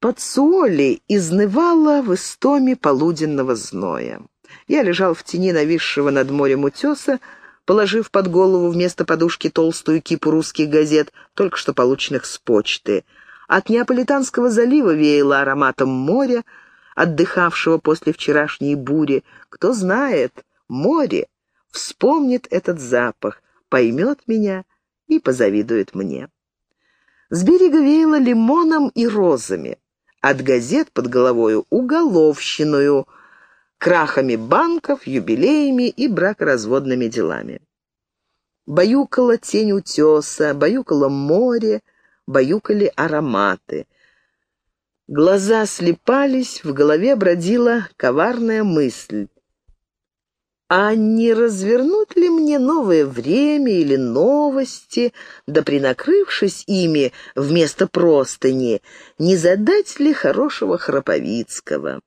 Пацуоли изнывала в истоме полуденного зноя. Я лежал в тени нависшего над морем утеса, положив под голову вместо подушки толстую кипу русских газет, только что полученных с почты. От Неаполитанского залива веяло ароматом моря, отдыхавшего после вчерашней бури. Кто знает, море вспомнит этот запах, поймет меня и позавидует мне. С берега веяло лимоном и розами от газет под головою уголовщиною, крахами банков, юбилеями и бракоразводными делами. Баюкала тень утеса, баюкало море, баюкали ароматы. Глаза слепались, в голове бродила коварная мысль. А не развернут ли мне новое время или новости, да принакрывшись ими вместо простыни, не задать ли хорошего Храповицкого?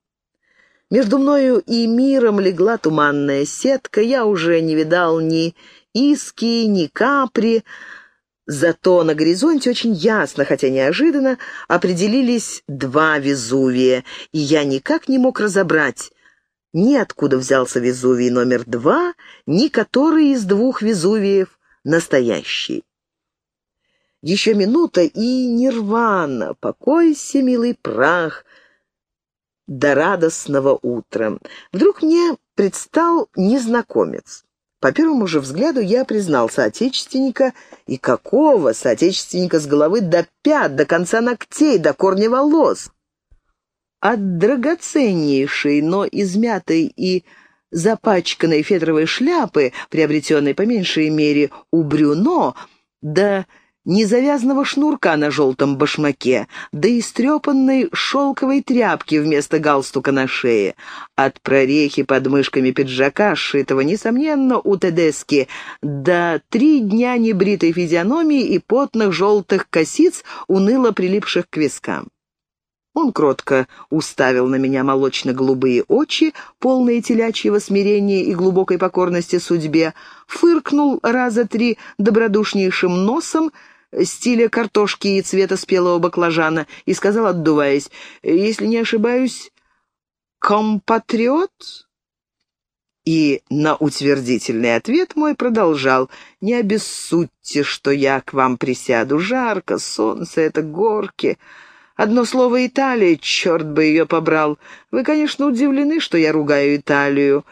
Между мною и миром легла туманная сетка, я уже не видал ни иски, ни капри, Зато на горизонте очень ясно, хотя неожиданно, определились два Везувия, и я никак не мог разобрать, ни откуда взялся Везувий номер два, ни который из двух Везувиев настоящий. Еще минута и нирвана, покойся, милый прах, до радостного утра. Вдруг мне предстал незнакомец. По первому же взгляду я признал соотечественника, и какого соотечественника с головы до пят, до конца ногтей, до корня волос от драгоценнейшей, но измятой и запачканной фетровой шляпы, приобретенной по меньшей мере у Брюно, до незавязанного шнурка на желтом башмаке, до истрепанной шелковой тряпки вместо галстука на шее, от прорехи под мышками пиджака, сшитого, несомненно, у Тедески, до три дня небритой физиономии и потных желтых косиц, уныло прилипших к вискам. Он кротко уставил на меня молочно-голубые очи, полные телячьего смирения и глубокой покорности судьбе, фыркнул раза три добродушнейшим носом, стиля картошки и цвета спелого баклажана, и сказал, отдуваясь, «Если не ошибаюсь, компатриот?» И на утвердительный ответ мой продолжал, «Не обессудьте, что я к вам присяду. Жарко, солнце, это горки». Одно слово «Италия», черт бы ее побрал. Вы, конечно, удивлены, что я ругаю Италию.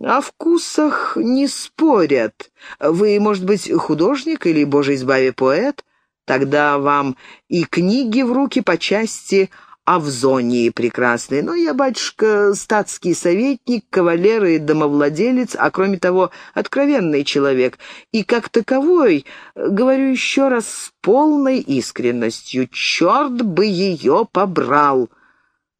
О вкусах не спорят. Вы, может быть, художник или, боже избави, поэт? Тогда вам и книги в руки по части Авзонии прекрасной. Но я, батюшка, статский советник, кавалер и домовладелец, а кроме того, откровенный человек. И как таковой, говорю еще раз с полной искренностью, черт бы ее побрал.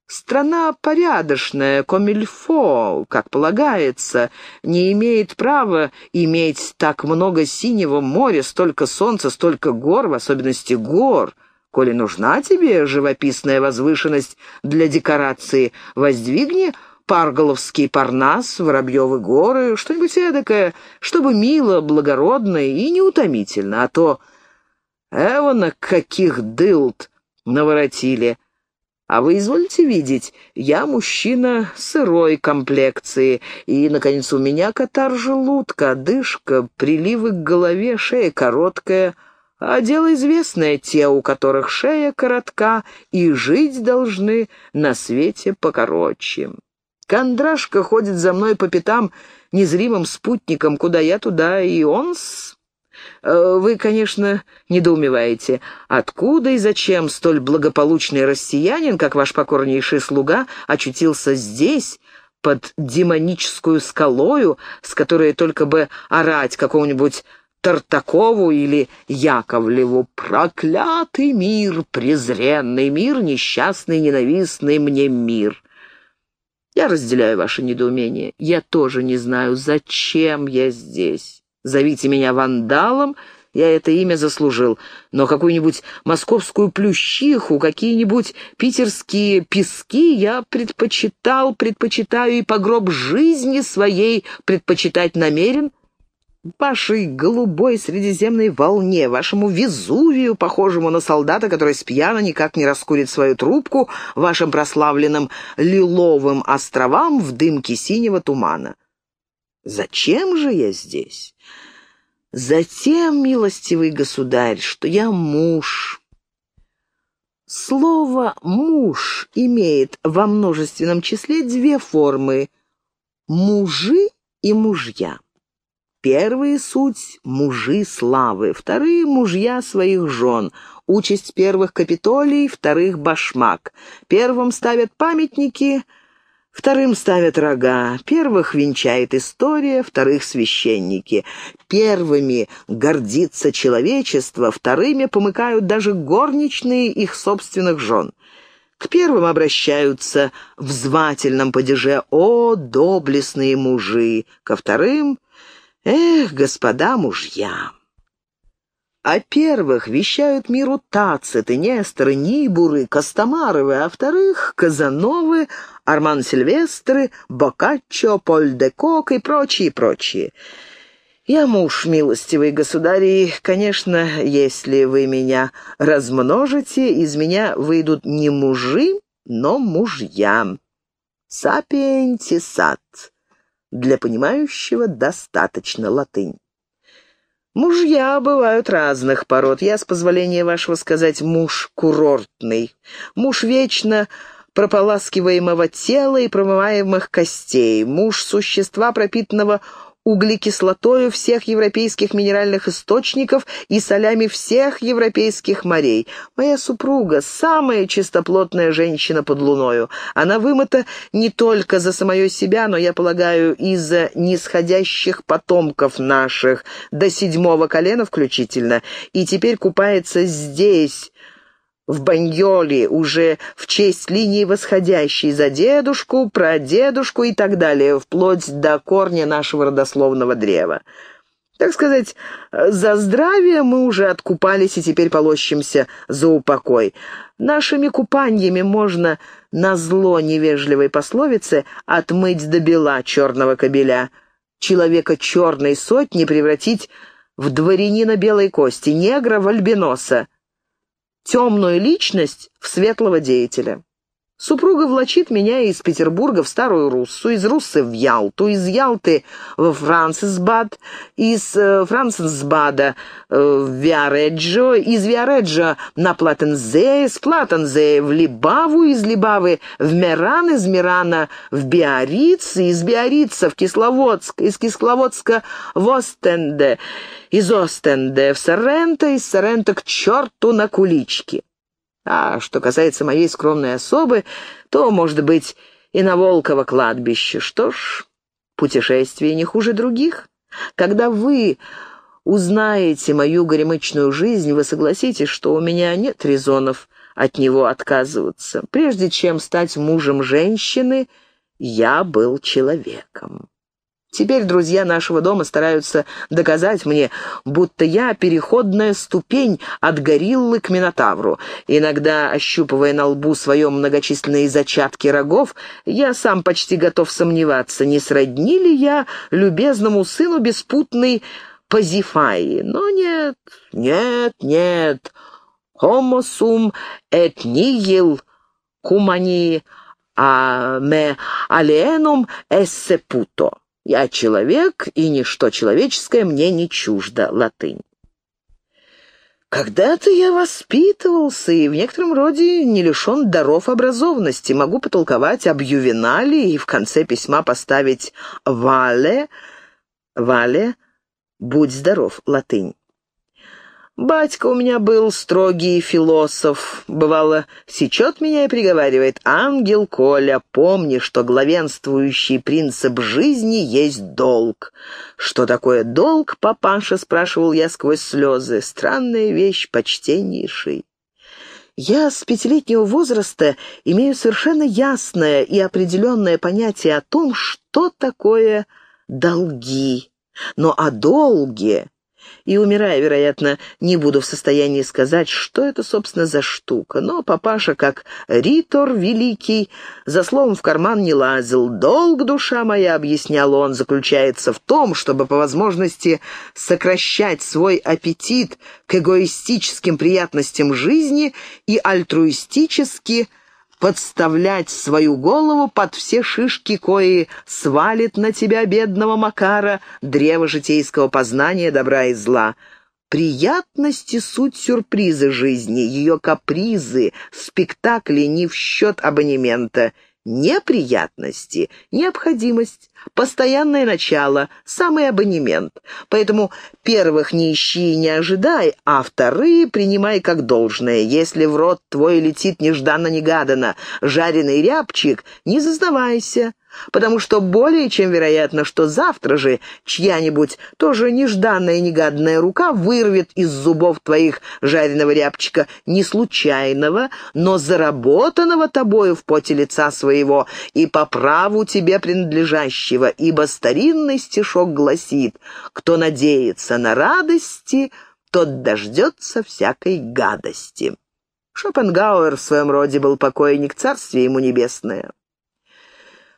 Страна порядочная, комильфо, как полагается, не имеет права иметь так много синего моря, столько солнца, столько гор, в особенности гор — Коли нужна тебе живописная возвышенность для декорации, воздвигни Парголовский парнас, Воробьевы горы, что-нибудь эдакое, чтобы мило, благородно и неутомительно, а то эвона каких дылд наворотили. А вы изволите видеть, я мужчина сырой комплекции, и, наконец, у меня катар желудка, одышка, приливы к голове, шея короткая — а дело известное, те, у которых шея коротка, и жить должны на свете покороче. Кондрашка ходит за мной по пятам незримым спутником, куда я туда, и он с... Э, вы, конечно, недоумеваете, откуда и зачем столь благополучный россиянин, как ваш покорнейший слуга, очутился здесь, под демоническую скалою, с которой только бы орать какому-нибудь Тартакову или Яковлеву. Проклятый мир, презренный мир, несчастный, ненавистный мне мир. Я разделяю ваше недоумение. Я тоже не знаю, зачем я здесь. Зовите меня вандалом, я это имя заслужил, но какую-нибудь московскую плющиху, какие-нибудь питерские пески я предпочитал, предпочитаю и по гроб жизни своей предпочитать намерен, Вашей голубой средиземной волне, вашему Везувию, похожему на солдата, который с пьяна никак не раскурит свою трубку, вашим прославленным лиловым островам в дымке синего тумана. Зачем же я здесь? Затем, милостивый государь, что я муж. Слово «муж» имеет во множественном числе две формы — мужи и мужья. Первые суть — мужи славы, вторые — мужья своих жен. Участь первых — капитолий, вторых — башмак. Первым ставят памятники, вторым ставят рога. Первых венчает история, вторых — священники. Первыми гордится человечество, вторыми помыкают даже горничные их собственных жен. К первым обращаются в звательном падеже «О, доблестные мужи!», ко вторым Эх, господа мужья! О первых вещают миру Тациты, Несторы, Нибуры, Костомаровы, а вторых — Казановы, Арман Сильвестры, Боккаччо, Поль де Кок и прочие-прочие. Я муж, милостивый государь, и, конечно, если вы меня размножите, из меня выйдут не мужи, но мужья. Сапиентисат. Для понимающего достаточно латынь. Мужья бывают разных пород. Я, с позволения вашего сказать, муж курортный. Муж вечно прополаскиваемого тела и промываемых костей. Муж существа, пропитанного углекислотою всех европейских минеральных источников и солями всех европейских морей. Моя супруга — самая чистоплотная женщина под луною. Она вымыта не только за самое себя, но, я полагаю, и за нисходящих потомков наших, до седьмого колена включительно, и теперь купается здесь, в Баньоле уже в честь линии восходящей за дедушку, прадедушку и так далее, вплоть до корня нашего родословного древа. Так сказать, за здравие мы уже откупались и теперь полощемся за упокой. Нашими купаньями можно, на зло невежливой пословице, отмыть до бела черного кобеля. Человека черной сотни превратить в дворянина белой кости, негра в альбиноса темную личность в светлого деятеля. Супруга влачит меня из Петербурга в Старую Руссу, из Руссы в Ялту, из Ялты в Францисбад, из э, Францисбада э, в Виареджо, из Виареджо на Платензее, из Платензея в Либаву, из Либавы в Меран, из Мирана в Биориц, из Биорица в Кисловодск, из Кисловодска в Остенде, из Остенде в Соренто, из Соренто к черту на кулички. А что касается моей скромной особы, то, может быть, и на Волково кладбище. Что ж, путешествие не хуже других. Когда вы узнаете мою горемычную жизнь, вы согласитесь, что у меня нет резонов от него отказываться. Прежде чем стать мужем женщины, я был человеком. Теперь друзья нашего дома стараются доказать мне, будто я переходная ступень от гориллы к минотавру. Иногда, ощупывая на лбу своем многочисленные зачатки рогов, я сам почти готов сомневаться, не сродни ли я любезному сыну беспутной Пазифаи. Но нет, нет, нет. Homo sum et nihil cumani a me alienum esse puto. Я человек, и ничто человеческое мне не чуждо. Латынь. Когда-то я воспитывался и в некотором роде не лишен даров образованности. Могу потолковать об Ювенале и в конце письма поставить «Вале», «Вале», «Будь здоров», латынь. Батька у меня был строгий философ. Бывало, сечет меня и приговаривает, «Ангел Коля, помни, что главенствующий принцип жизни есть долг». «Что такое долг, папаша?» — спрашивал я сквозь слезы. «Странная вещь, почтеннейший». Я с пятилетнего возраста имею совершенно ясное и определенное понятие о том, что такое долги. Но о долге И, умирая, вероятно, не буду в состоянии сказать, что это, собственно, за штука. Но папаша, как ритор великий, за словом в карман не лазил. «Долг, душа моя», — объяснял он, — заключается в том, чтобы по возможности сокращать свой аппетит к эгоистическим приятностям жизни и альтруистически подставлять свою голову под все шишки, кои свалит на тебя, бедного Макара, древо житейского познания добра и зла. Приятности — суть сюрпризы жизни, ее капризы, спектакли не в счет абонемента — Неприятности, необходимость, постоянное начало, самый абонемент. Поэтому первых не ищи и не ожидай, а вторые принимай как должное. Если в рот твой летит нежданно-негаданно жареный рябчик, не зазнавайся потому что более чем вероятно, что завтра же чья-нибудь тоже нежданная негадная рука вырвет из зубов твоих жареного рябчика не случайного, но заработанного тобою в поте лица своего и по праву тебе принадлежащего, ибо старинный стишок гласит «Кто надеется на радости, тот дождется всякой гадости». Шопенгауэр в своем роде был покойник, царствие ему небесное.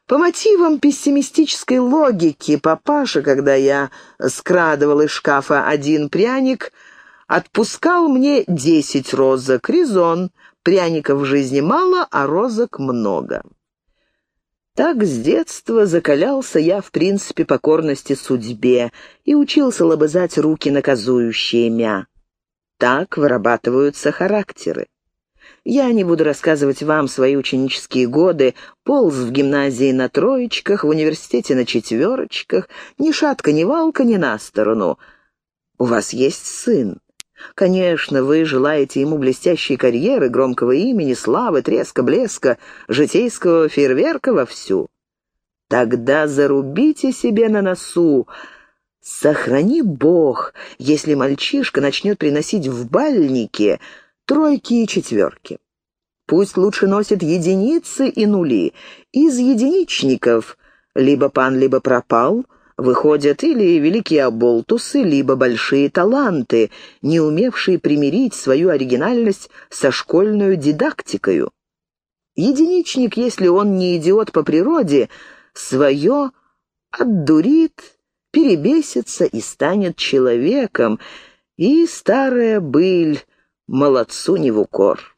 По мотивам пессимистической логики папаша, когда я скрадывал из шкафа один пряник, отпускал мне десять розок. Резон. Пряников в жизни мало, а розок много. Так с детства закалялся я в принципе покорности судьбе и учился лобызать руки наказующие мя. Так вырабатываются характеры. Я не буду рассказывать вам свои ученические годы, полз в гимназии на троечках, в университете на четверочках, ни шатка, ни валка, ни на сторону. У вас есть сын. Конечно, вы желаете ему блестящей карьеры, громкого имени, славы, треска, блеска, житейского фейерверка вовсю. Тогда зарубите себе на носу, Сохрани Бог, если мальчишка начнет приносить в бальнике тройки и четверки. Пусть лучше носит единицы и нули. Из единичников либо пан, либо пропал выходят или великие оболтусы, либо большие таланты, не умевшие примирить свою оригинальность со школьной дидактикою. Единичник, если он не идиот по природе, свое отдурит, перебесится и станет человеком, и старая быль молодцу не в укор.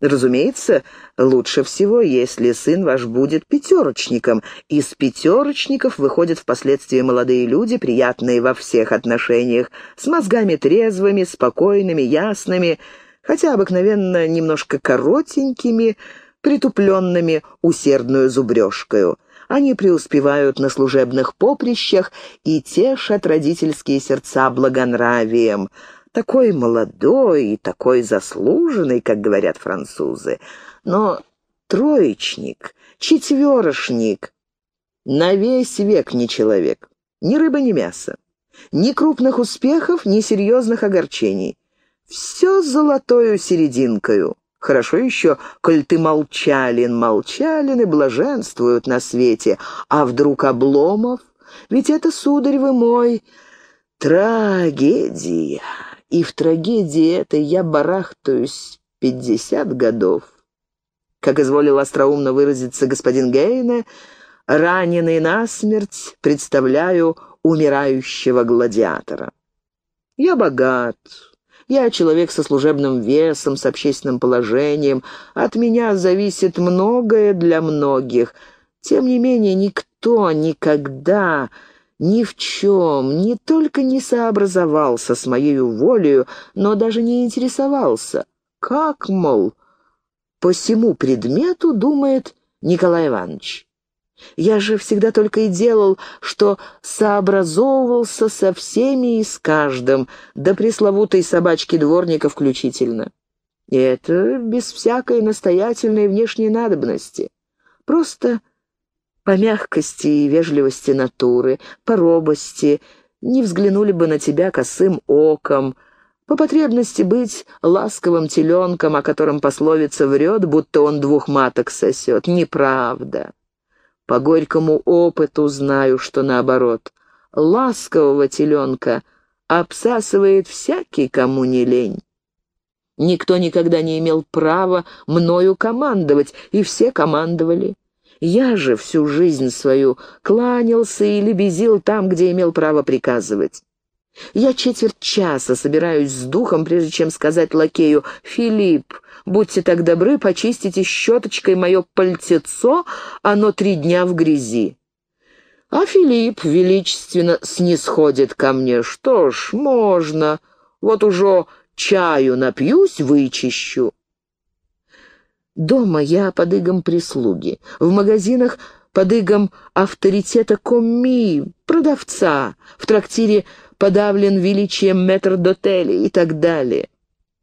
Разумеется, лучше всего, если сын ваш будет пятерочником. Из пятерочников выходят впоследствии молодые люди, приятные во всех отношениях, с мозгами трезвыми, спокойными, ясными, хотя обыкновенно немножко коротенькими, притупленными усердную зубрежкою. Они преуспевают на служебных поприщах и тешат родительские сердца благонравием — такой молодой и такой заслуженный, как говорят французы. Но троечник, четверошник, на весь век не человек. Ни рыба, ни мясо. Ни крупных успехов, ни серьезных огорчений. Все золотою серединкою. Хорошо еще, коль ты молчалин, молчалины блаженствуют на свете, а вдруг обломов? Ведь это, сударь вы мой, трагедия и в трагедии этой я барахтаюсь пятьдесят годов. Как изволил остроумно выразиться господин Гейне, раненый насмерть представляю умирающего гладиатора. Я богат, я человек со служебным весом, с общественным положением, от меня зависит многое для многих. Тем не менее, никто никогда ни в чем не только не сообразовался с моей волею, но даже не интересовался. Как, мол, по всему предмету думает Николай Иванович. Я же всегда только и делал, что сообразовывался со всеми и с каждым, до пресловутой собачки дворника включительно. И это без всякой настоятельной внешней надобности. Просто по мягкости и вежливости натуры, по робости, не взглянули бы на тебя косым оком, по потребности быть ласковым теленком, о котором пословица врет, будто он двух маток сосет. Неправда. По горькому опыту знаю, что наоборот. Ласкового теленка обсасывает всякий, кому не лень. Никто никогда не имел права мною командовать, и все командовали. Я же всю жизнь свою кланялся и лебезил там, где имел право приказывать. Я четверть часа собираюсь с духом, прежде чем сказать лакею «Филипп, будьте так добры, почистите щеточкой мое пальтецо, оно три дня в грязи». А Филипп величественно снисходит ко мне. «Что ж, можно. Вот уже чаю напьюсь, вычищу». Дома я под игом прислуги, в магазинах под игом авторитета комми, продавца, в трактире подавлен величием метрдотеля и так далее.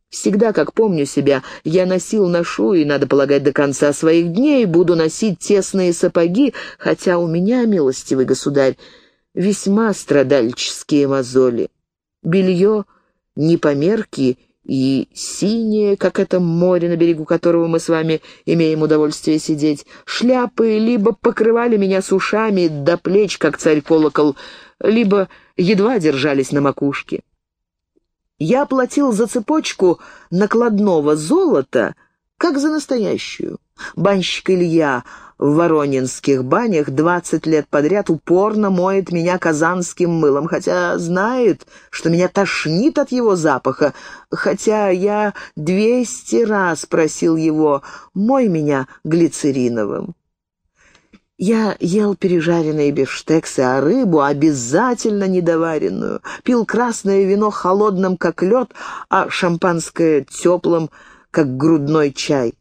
Всегда, как помню себя, я носил, ношу и, надо полагать, до конца своих дней буду носить тесные сапоги, хотя у меня, милостивый государь, весьма страдальческие мозоли. Белье не по мерке и синее, как это море, на берегу которого мы с вами имеем удовольствие сидеть. Шляпы либо покрывали меня с ушами до плеч, как царь-колокол, либо едва держались на макушке. Я платил за цепочку накладного золота, как за настоящую. Банщик Илья в воронинских банях двадцать лет подряд упорно моет меня казанским мылом, хотя знает, что меня тошнит от его запаха, хотя я двести раз просил его «мой меня глицериновым». Я ел пережаренные бифштексы, а рыбу обязательно недоваренную. Пил красное вино холодным, как лед, а шампанское теплым, как грудной чай.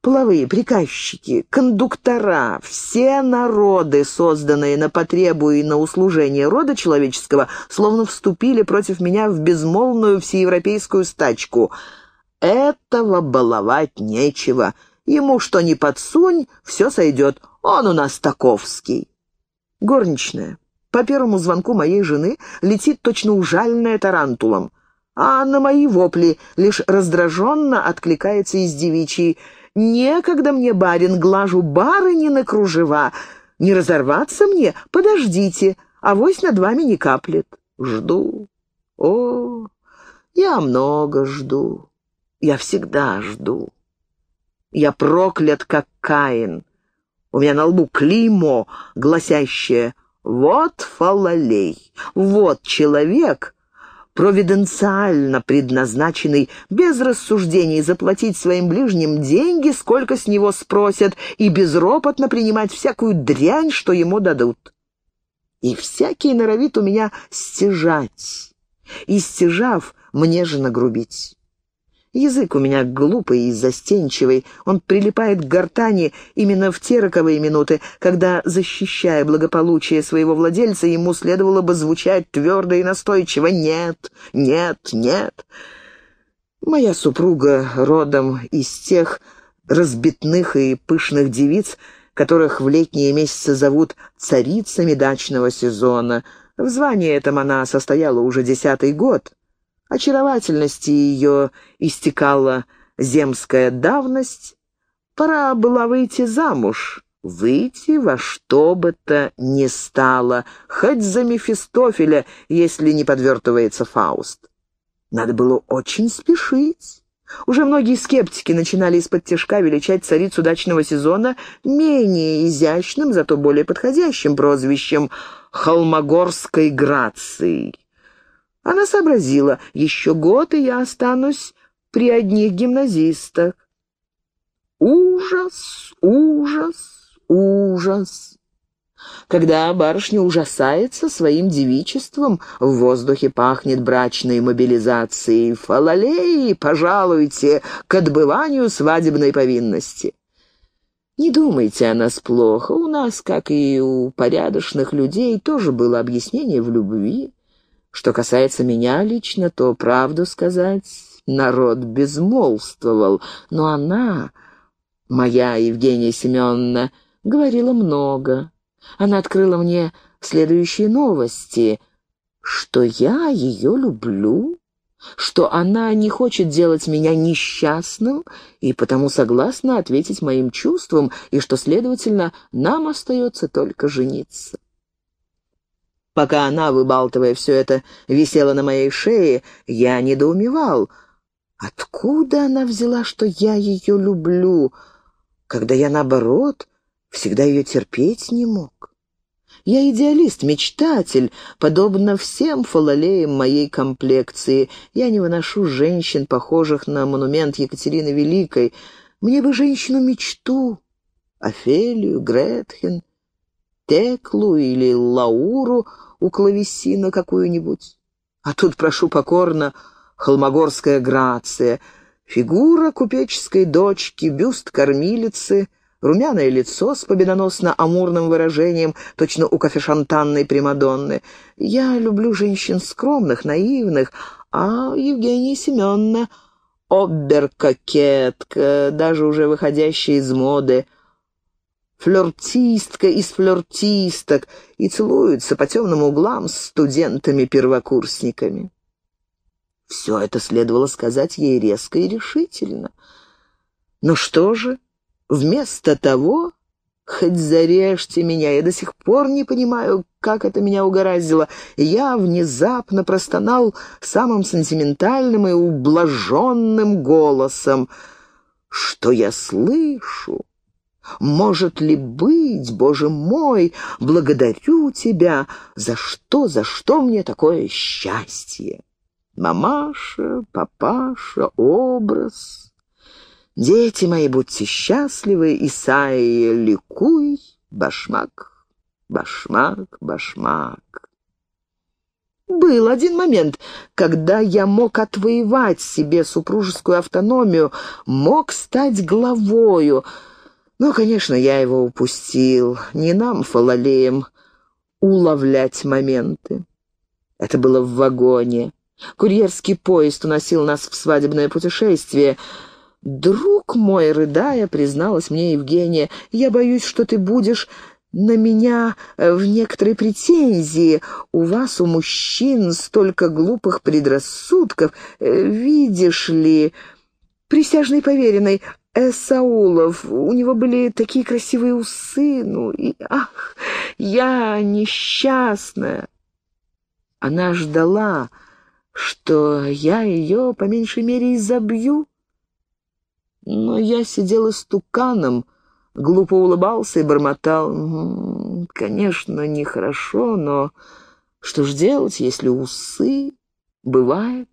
Половые приказчики, кондуктора, все народы, созданные на потребу и на услужение рода человеческого, словно вступили против меня в безмолвную всеевропейскую стачку. Этого баловать нечего. Ему что ни подсунь, все сойдет. Он у нас таковский. Горничная. По первому звонку моей жены летит точно ужальная тарантулом, а на мои вопли лишь раздраженно откликается из девичьей «Некогда мне, барин, глажу барыни на кружева. Не разорваться мне? Подождите, авось над вами не каплет». Жду. О, я много жду. Я всегда жду. Я проклят, как Каин. У меня на лбу клеймо, гласящее «Вот фалалей, вот человек», провиденциально предназначенный без рассуждений заплатить своим ближним деньги, сколько с него спросят, и безропотно принимать всякую дрянь, что ему дадут. И всякий норовит у меня стяжать, и стяжав, мне же нагрубить. Язык у меня глупый и застенчивый. Он прилипает к гортани именно в те роковые минуты, когда, защищая благополучие своего владельца, ему следовало бы звучать твердо и настойчиво «нет, нет, нет». Моя супруга родом из тех разбитных и пышных девиц, которых в летние месяцы зовут царицами дачного сезона. В звании этом она состояла уже десятый год. Очаровательности ее истекала земская давность. Пора была выйти замуж, выйти во что бы то ни стало, хоть за Мефистофеля, если не подвертывается Фауст. Надо было очень спешить. Уже многие скептики начинали из-под тяжка величать царицу дачного сезона менее изящным, зато более подходящим прозвищем «Холмогорской грацией». Она сообразила, еще год, и я останусь при одних гимназистах. Ужас, ужас, ужас. Когда барышня ужасается своим девичеством, в воздухе пахнет брачной мобилизацией. Фалалеи, пожалуйте, к отбыванию свадебной повинности. Не думайте о нас плохо. У нас, как и у порядочных людей, тоже было объяснение в любви. Что касается меня лично, то, правду сказать, народ безмолвствовал, но она, моя Евгения Семеновна, говорила много. Она открыла мне следующие новости, что я ее люблю, что она не хочет делать меня несчастным и потому согласна ответить моим чувствам, и что, следовательно, нам остается только жениться. Пока она, выбалтывая все это, висела на моей шее, я недоумевал. Откуда она взяла, что я ее люблю, когда я, наоборот, всегда ее терпеть не мог? Я идеалист, мечтатель, подобно всем фалалеям моей комплекции. Я не выношу женщин, похожих на монумент Екатерины Великой. Мне бы женщину-мечту, Офелию, Гретхен, Теклу или Лауру у клавесина какую-нибудь. А тут, прошу покорно, холмогорская грация, фигура купеческой дочки, бюст кормилицы, румяное лицо с победоносно-амурным выражением, точно у кофешантанной Примадонны. Я люблю женщин скромных, наивных, а Евгения Семеновна — обер-кокетка, даже уже выходящая из моды — флиртистка из флиртисток и целуются по темным углам с студентами-первокурсниками. Все это следовало сказать ей резко и решительно. Но что же, вместо того, хоть зарежьте меня, я до сих пор не понимаю, как это меня угораздило, я внезапно простонал самым сентиментальным и ублаженным голосом, что я слышу. Может ли быть, Боже мой, благодарю Тебя, за что, за что мне такое счастье? Мамаша, папаша, образ. Дети мои, будьте счастливы, Исаия, ликуй, башмак, башмак, башмак. Был один момент, когда я мог отвоевать себе супружескую автономию, мог стать главою, но, конечно, я его упустил. Не нам, фалалеям, уловлять моменты. Это было в вагоне. Курьерский поезд уносил нас в свадебное путешествие. «Друг мой, рыдая, призналась мне Евгения, я боюсь, что ты будешь на меня в некоторой претензии. У вас, у мужчин, столько глупых предрассудков. Видишь ли, присяжный поверенный, Эсаулов, у него были такие красивые усы, ну и... Ах, я несчастная!» Она ждала, что я ее, по меньшей мере, изобью. Но я сидел истуканом, глупо улыбался и бормотал. «Конечно, нехорошо, но что ж делать, если усы? Бывает.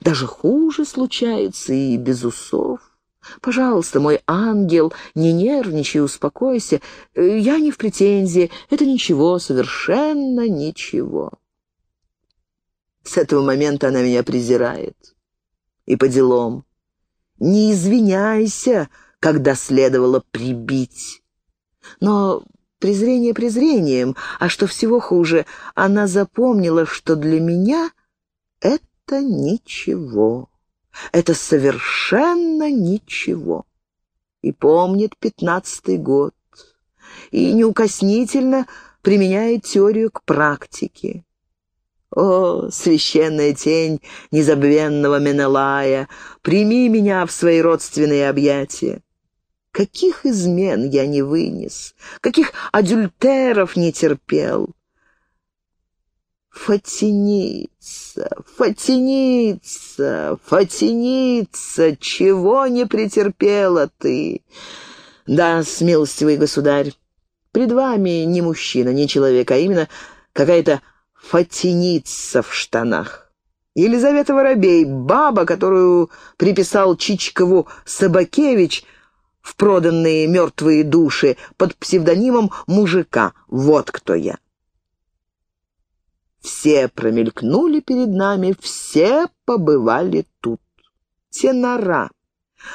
Даже хуже случается и без усов». Пожалуйста, мой ангел, не нервничай, успокойся. Я не в претензии. Это ничего, совершенно ничего. С этого момента она меня презирает. И по делам. Не извиняйся, когда следовало прибить. Но презрение презрением, а что всего хуже, она запомнила, что для меня это ничего. Это совершенно ничего. И помнит пятнадцатый год. И неукоснительно применяет теорию к практике. О, священная тень незабвенного Менелая, прими меня в свои родственные объятия. Каких измен я не вынес, каких адюльтеров не терпел. Фатиница, Фатиница, Фатиница, чего не претерпела ты? Да, смилостивый государь, пред вами не мужчина, не человек, а именно какая-то Фатиница в штанах. Елизавета Воробей, баба, которую приписал Чичкову Собакевич в проданные мертвые души под псевдонимом мужика. Вот кто я. Все промелькнули перед нами, все побывали тут. Тенора,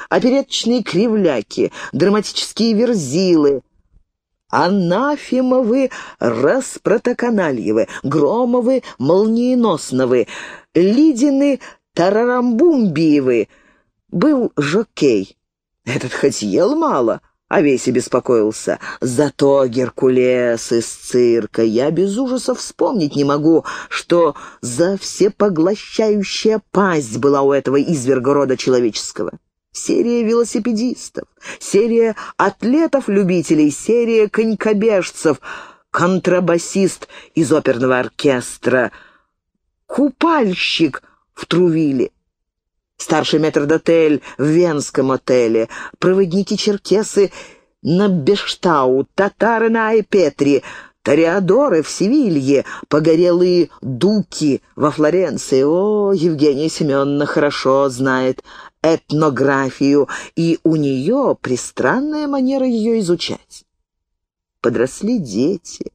опереточные кривляки, драматические верзилы, Анафимовы, Распротоканальевы, Громовы, Молниеносновы, Лидины, Тарарамбумбиевы. Был жокей. Этот хоть ел мало, о весе беспокоился. Зато Геркулес из цирка. Я без ужаса вспомнить не могу, что за всепоглощающая пасть была у этого изверга рода человеческого. Серия велосипедистов, серия атлетов-любителей, серия конькобежцев. контрабасист из оперного оркестра, купальщик в Трувиле, старший метрдотель в Венском отеле, проводники-черкесы на Бештау, татары на Айпетре, Тореадоры в Севилье, погорелые дуки во Флоренции. О, Евгения Семеновна хорошо знает этнографию, и у нее пристранная манера ее изучать. Подросли дети.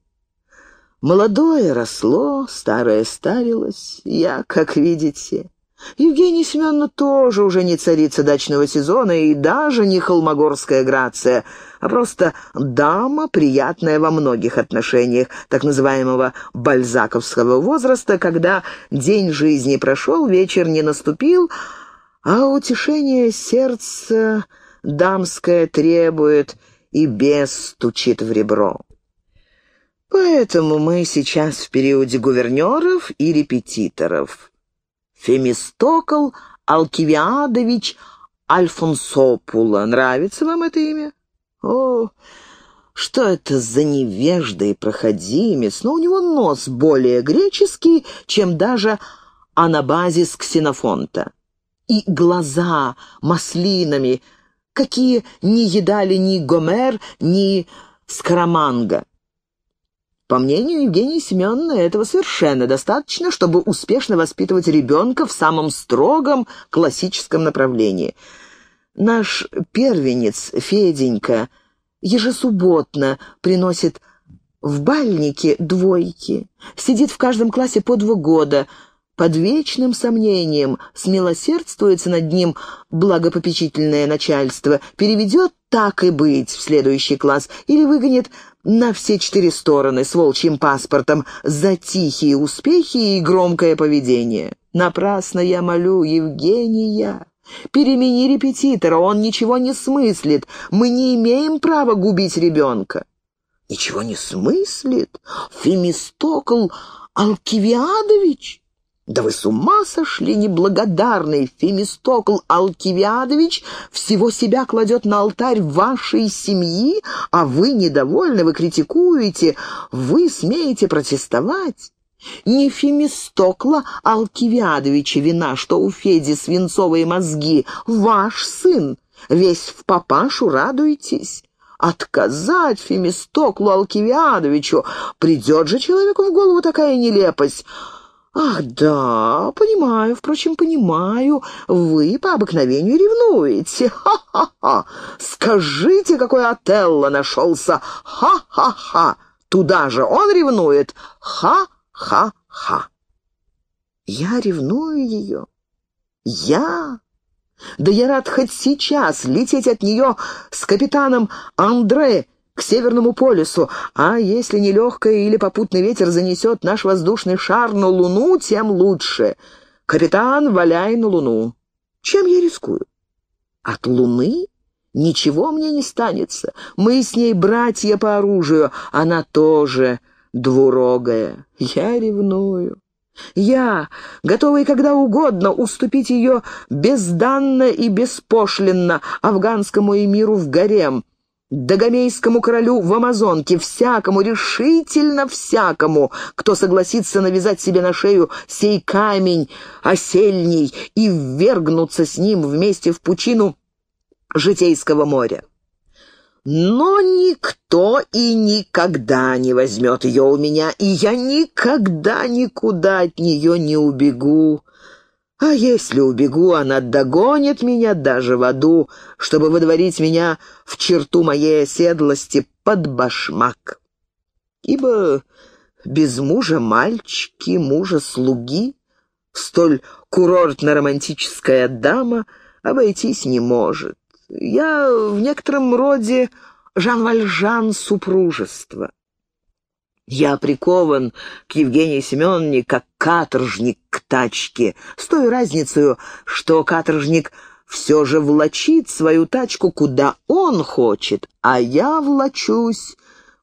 Молодое росло, старое старилось. Я, как видите, Евгения Семеновна тоже уже не царица дачного сезона и даже не холмогорская грация, а просто дама, приятная во многих отношениях, так называемого бальзаковского возраста, когда день жизни прошел, вечер не наступил, а утешение сердца дамское требует и бес стучит в ребро. Поэтому мы сейчас в периоде гувернеров и репетиторов. Фемистокл Алкивиадович Альфонсопула. Нравится вам это имя? О, что это за невежда и проходимец, но у него нос более греческий, чем даже анабазис ксенофонта. И глаза маслинами, какие не едали ни Гомер, ни Скараманга. По мнению Евгении Семеновны, этого совершенно достаточно, чтобы успешно воспитывать ребенка в самом строгом классическом направлении. Наш первенец, Феденька, ежесубботно приносит в бальнике двойки, сидит в каждом классе по два года, под вечным сомнением смилосердствуется над ним благопопечительное начальство, переведет так и быть в следующий класс или выгонит на все четыре стороны с волчьим паспортом за тихие успехи и громкое поведение. Напрасно я молю Евгения. Перемени репетитора, он ничего не смыслит. Мы не имеем права губить ребенка. Ничего не смыслит? Фемистокл Алкивиадович? «Да вы с ума сошли, неблагодарный Фемистокл Алкивиадович всего себя кладет на алтарь вашей семьи, а вы недовольны, вы критикуете, вы смеете протестовать?» Не Фемистокла Алкивиадовича вина, что у Феди свинцовые мозги, ваш сын, весь в папашу радуетесь. Отказать Фемистоклу Алкивиадовичу, придет же человеку в голову такая нелепость». «Ах, да, понимаю, впрочем, понимаю, вы по обыкновению ревнуете. Ха-ха-ха! Скажите, какой Отелло нашелся! Ха-ха-ха! Туда же он ревнует! Ха-ха-ха!» «Я ревную ее? Я?» Да я рад хоть сейчас лететь от нее с капитаном Андре к Северному полюсу, а если нелегкая или попутный ветер занесет наш воздушный шар на Луну, тем лучше. Капитан, валяй на Луну. Чем я рискую? От Луны ничего мне не станется. Мы с ней братья по оружию, она тоже двурогая. Я ревную. Я, готовый когда угодно уступить ее безданно и беспошлинно афганскому эмиру в гарем, Дагомейскому королю в Амазонке, всякому, решительно всякому, кто согласится навязать себе на шею сей камень осельний и ввергнуться с ним вместе в пучину Житейского моря. Но никто и никогда не возьмет ее у меня, и я никогда никуда от нее не убегу. А если убегу, она догонит меня даже в аду, чтобы выдворить меня в черту моей оседлости под башмак. Ибо без мужа мальчики, мужа слуги, столь курортно-романтическая дама обойтись не может. Я в некотором роде Жан Вальжан супружества. Я прикован к Евгении Семеновне как каторжник к тачке, с той разницей, что каторжник все же влачит свою тачку, куда он хочет, а я влачусь,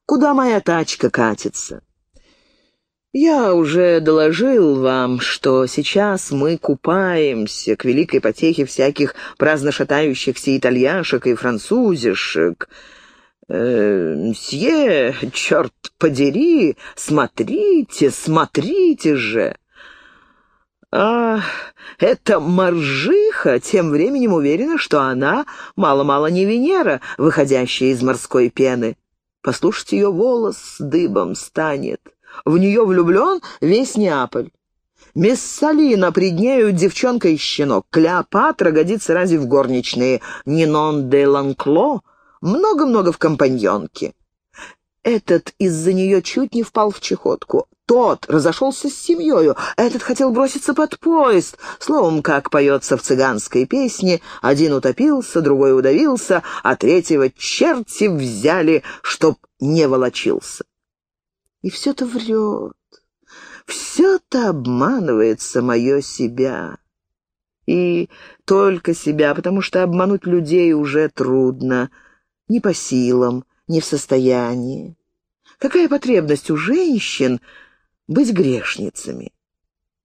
куда моя тачка катится. Я уже доложил вам, что сейчас мы купаемся к великой потехе всяких праздно шатающихся итальяшек и французишек, э, «Мсье, черт подери, смотрите, смотрите же!» А эта моржиха тем временем уверена, что она мало-мало не Венера, выходящая из морской пены. Послушайте ее волос дыбом станет. В нее влюблен весь Неаполь. Мессалина пред нею девчонка и щенок. Клеопатра годится разве в горничные. Нинон де Ланкло много-много в компаньонке. Этот из-за нее чуть не впал в чехотку. Тот разошелся с семьей, этот хотел броситься под поезд. Словом, как поется в цыганской песне, один утопился, другой удавился, а третьего черти взяли, чтоб не волочился. И все-то врет, все-то обманывает самое себя. И только себя, потому что обмануть людей уже трудно, не по силам, не в состоянии. Какая потребность у женщин — быть грешницами.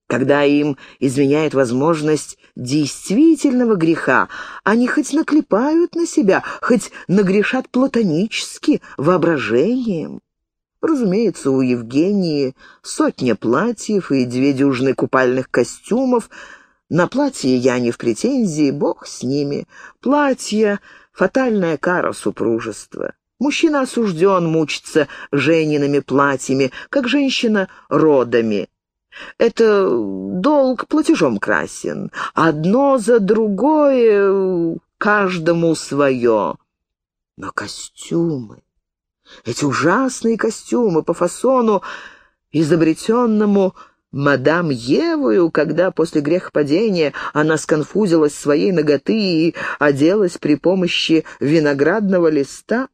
Когда им изменяет возможность действительного греха, они хоть наклепают на себя, хоть нагрешат платонически, воображением. Разумеется, у Евгении сотня платьев и две дюжины купальных костюмов. На платье я не в претензии, бог с ними. Платье — фатальная кара супружества. Мужчина осужден мучиться Жениными платьями, как женщина родами. Это долг платежом красен. Одно за другое, каждому свое. Но костюмы, эти ужасные костюмы по фасону, изобретенному мадам Евою, когда после грехопадения она сконфузилась своей ноготы и оделась при помощи виноградного листа,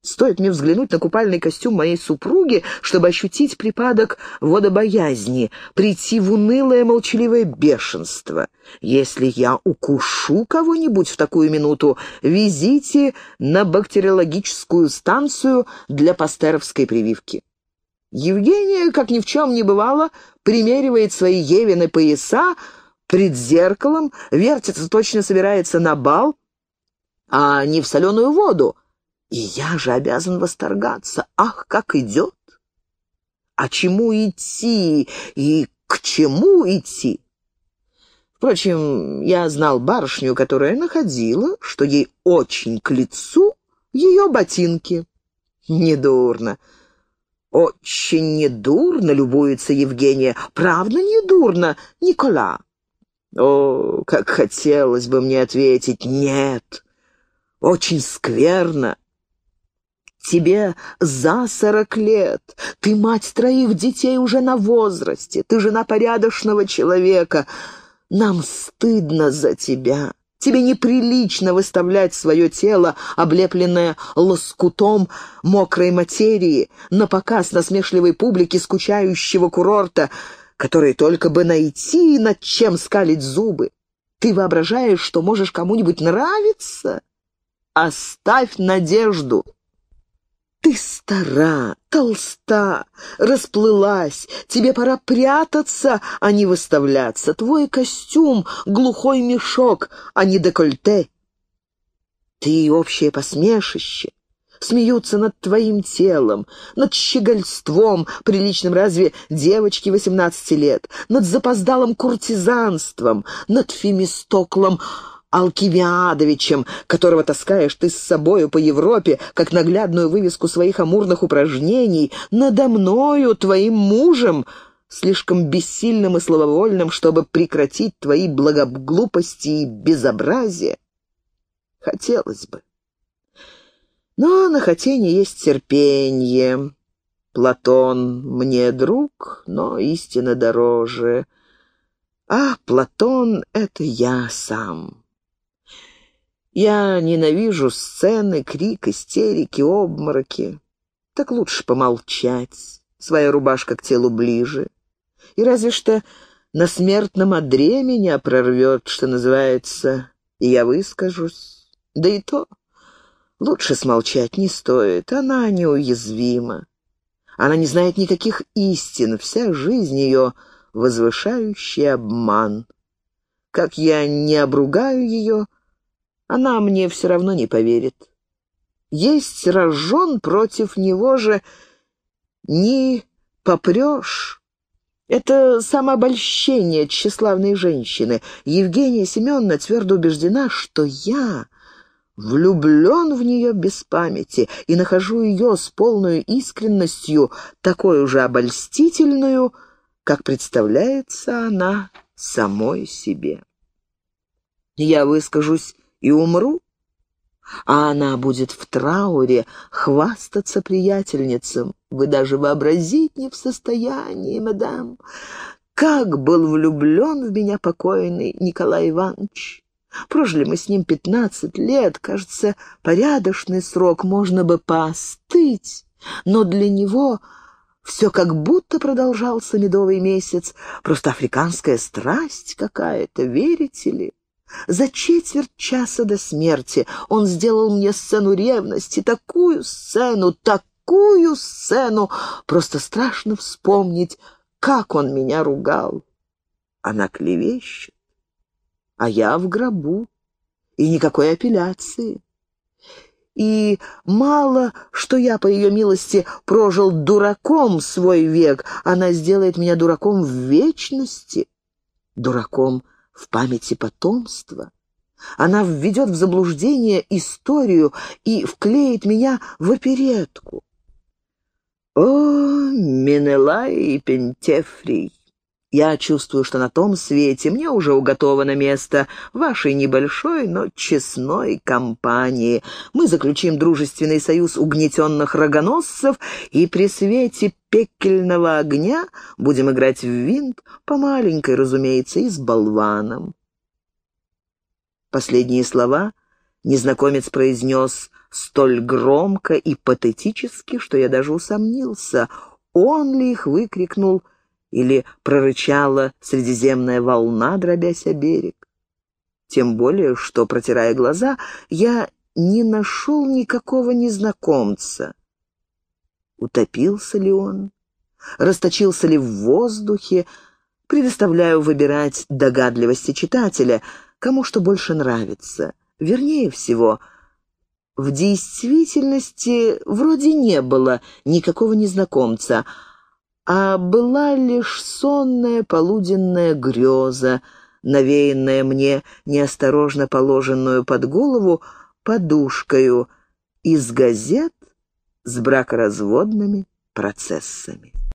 Стоит мне взглянуть на купальный костюм моей супруги, чтобы ощутить припадок водобоязни, прийти в унылое молчаливое бешенство. Если я укушу кого-нибудь в такую минуту, везите на бактериологическую станцию для пастеровской прививки. Евгения, как ни в чем не бывало, примеривает свои Евины пояса пред зеркалом, вертится, точно собирается на бал, а не в соленую воду, и я же обязан восторгаться. Ах, как идет! А чему идти и к чему идти? Впрочем, я знал барышню, которая находила, что ей очень к лицу ее ботинки. Недурно. Очень недурно, любуется Евгения. Правда, недурно, Никола. О, как хотелось бы мне ответить «нет». Очень скверно. Тебе за сорок лет, ты мать троих детей уже на возрасте, ты жена порядочного человека. Нам стыдно за тебя. Тебе неприлично выставлять свое тело, облепленное лоскутом мокрой материи, на показ насмешливой публике скучающего курорта, который только бы найти, над чем скалить зубы. Ты воображаешь, что можешь кому-нибудь нравиться? Оставь надежду. Ты стара, толста, расплылась, тебе пора прятаться, а не выставляться. Твой костюм — глухой мешок, а не декольте. Ты общее посмешище. Смеются над твоим телом, над щегольством, приличным разве девочки восемнадцати лет, над запоздалым куртизанством, над фемистоклом Алкивиадовичем, которого таскаешь ты с собою по Европе, как наглядную вывеску своих амурных упражнений, надо мною, твоим мужем, слишком бессильным и слабовольным, чтобы прекратить твои благоглупости и безобразие. Хотелось бы. Но на хотение есть терпение. Платон мне друг, но истина дороже. А, Платон — это я сам. Я ненавижу сцены, крик, истерики, обмороки. Так лучше помолчать, своя рубашка к телу ближе. И разве что на смертном одре меня прорвет, что называется, и я выскажусь. Да и то лучше смолчать не стоит, она неуязвима. Она не знает никаких истин, вся жизнь ее — возвышающий обман. Как я не обругаю ее, она мне все равно не поверит. есть рожон против него же не попрешь. Это самообольщение тщеславной женщины. Евгения Семеновна твердо убеждена, что я влюблен в нее без памяти и нахожу ее с полной искренностью такой уже обольстительную, как представляется она самой себе. Я выскажусь и умру, а она будет в трауре хвастаться приятельницам. Вы даже вообразить не в состоянии, мадам, как был влюблен в меня покойный Николай Иванович. Прожили мы с ним пятнадцать лет, кажется, порядочный срок, можно бы поостыть, но для него все как будто продолжался медовый месяц, просто африканская страсть какая-то, верите ли? За четверть часа до смерти он сделал мне сцену ревности, такую сцену, такую сцену, просто страшно вспомнить, как он меня ругал. Она клевещет, а я в гробу, и никакой апелляции. И мало, что я, по ее милости, прожил дураком свой век, она сделает меня дураком в вечности, дураком в памяти потомства. Она введет в заблуждение историю и вклеит меня в оперетку. О, Менелай и Пентефрий! Я чувствую, что на том свете мне уже уготовано место вашей небольшой, но честной компании. Мы заключим дружественный союз угнетенных рогоносцев и при свете пекельного огня будем играть в винт, по маленькой, разумеется, и с болваном. Последние слова незнакомец произнес столь громко и патетически, что я даже усомнился, он ли их выкрикнул — или прорычала средиземная волна, дробясь о берег. Тем более, что, протирая глаза, я не нашел никакого незнакомца. Утопился ли он? Расточился ли в воздухе? Предоставляю выбирать догадливости читателя, кому что больше нравится. Вернее всего, в действительности вроде не было никакого незнакомца — а была лишь сонная полуденная греза, навеянная мне неосторожно положенную под голову подушкою из газет с бракоразводными процессами.